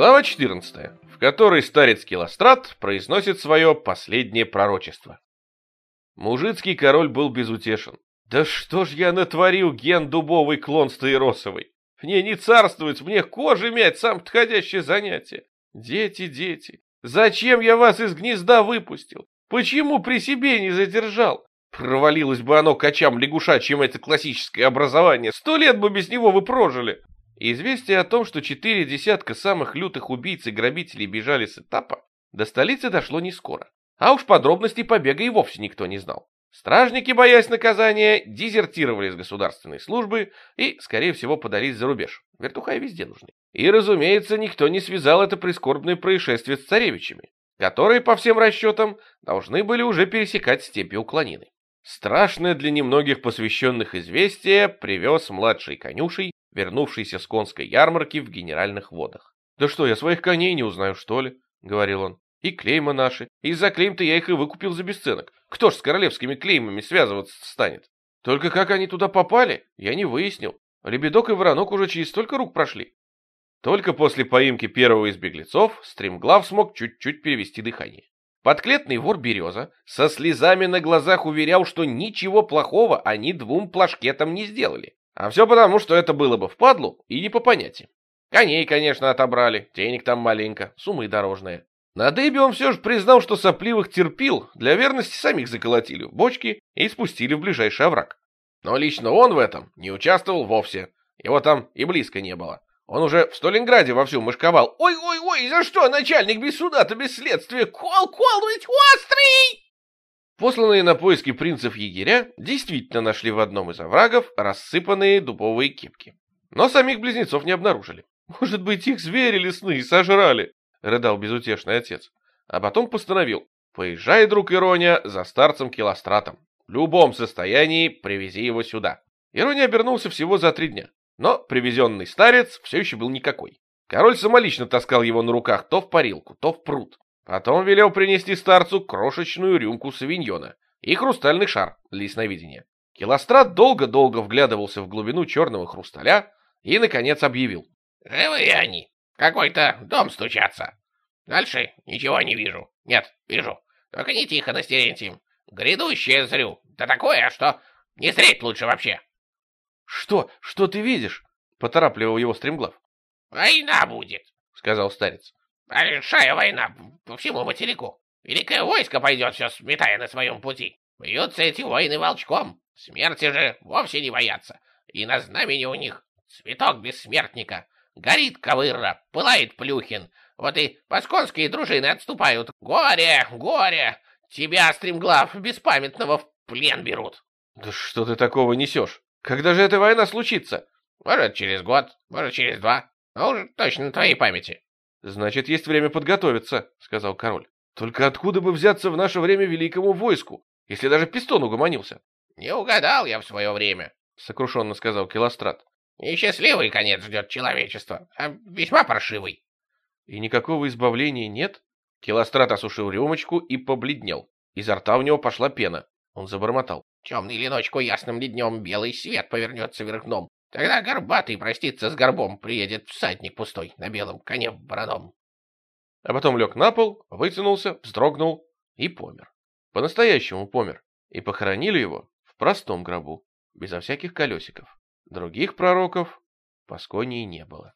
Глава 14, в которой старец Килострат произносит свое последнее пророчество. Мужицкий король был безутешен. «Да что ж я натворил, ген дубовый клон стаиросовый? Мне не царствовать, мне кожи мять, сам подходящее занятие. Дети, дети, зачем я вас из гнезда выпустил? Почему при себе не задержал? Провалилось бы оно качам лягушачьим это классическое образование. Сто лет бы без него вы прожили. Известие о том, что четыре десятка самых лютых убийц и грабителей бежали с этапа, до столицы дошло не скоро. А уж подробностей побега и вовсе никто не знал. Стражники, боясь наказания, дезертировали из государственной службы и, скорее всего, подались за рубеж. Вертухаи везде нужны. И, разумеется, никто не связал это прискорбное происшествие с царевичами, которые, по всем расчетам, должны были уже пересекать степи уклонины. Страшное для немногих посвященных известие привез младший конюшей вернувшийся с конской ярмарки в генеральных водах. «Да что, я своих коней не узнаю, что ли?» — говорил он. «И клейма наши. Из-за клейм-то я их и выкупил за бесценок. Кто ж с королевскими клеймами связываться станет? Только как они туда попали, я не выяснил. Лебедок и Воронок уже через столько рук прошли». Только после поимки первого из беглецов Стремглав смог чуть-чуть перевести дыхание. Подклетный вор Береза со слезами на глазах уверял, что ничего плохого они двум плашкетам не сделали. А все потому, что это было бы впадлу и не по понятиям. Коней, конечно, отобрали, денег там маленько, суммы дорожные. На дыбе он все же признал, что сопливых терпил, для верности самих заколотили в бочки и спустили в ближайший овраг. Но лично он в этом не участвовал вовсе, его там и близко не было. Он уже в Сталинграде вовсю мышковал. «Ой-ой-ой, за что начальник без суда-то без следствия? Кол-кол ведь острый!» Посланные на поиски принцев егеря действительно нашли в одном из оврагов рассыпанные дубовые кепки. Но самих близнецов не обнаружили. «Может быть, их звери лесные сожрали?» — рыдал безутешный отец. А потом постановил. «Поезжай, друг Ирония, за старцем Килостратом. В любом состоянии привези его сюда». Ирония обернулся всего за три дня. Но привезенный старец все еще был никакой. Король самолично таскал его на руках то в парилку, то в пруд. Потом велел принести старцу крошечную рюмку савиньона и хрустальный шар для ясновидения. Килострат долго-долго вглядывался в глубину черного хрусталя и, наконец, объявил. «Живые они! Какой-то дом стучатся! Дальше ничего не вижу. Нет, вижу. Только не тихо, Настерентием. Грядущее зрю. Да такое, что не зреть лучше вообще!» «Что? Что ты видишь?» — поторапливал его стремглав. «Война будет!» — сказал старец. Большая война по всему материку. Великое войско пойдет все, сметая на своем пути. Бьются эти воины волчком. Смерти же вовсе не боятся. И на знамени у них цветок бессмертника. Горит ковырра, пылает Плюхин. Вот и пасконские дружины отступают. Горе, горе! Тебя, стремглав, беспамятного в плен берут. Да что ты такого несешь? Когда же эта война случится? Может, через год, может, через два. Но уже точно на твоей памяти. «Значит, есть время подготовиться», — сказал король. «Только откуда бы взяться в наше время великому войску, если даже пистон угомонился?» «Не угадал я в свое время», — сокрушенно сказал Келострат. «Несчастливый конец ждет человечество, а весьма паршивый». «И никакого избавления нет?» Келострат осушил рюмочку и побледнел. Изо рта у него пошла пена. Он забормотал. «Темный ли ночку ясным ли днем белый свет повернется вверх дном, Тогда горбатый проститься с горбом приедет всадник пустой на белом коне вороном. А потом лег на пол, вытянулся, вздрогнул и помер. По-настоящему помер. И похоронили его в простом гробу, безо всяких колесиков. Других пророков Пасконии не было.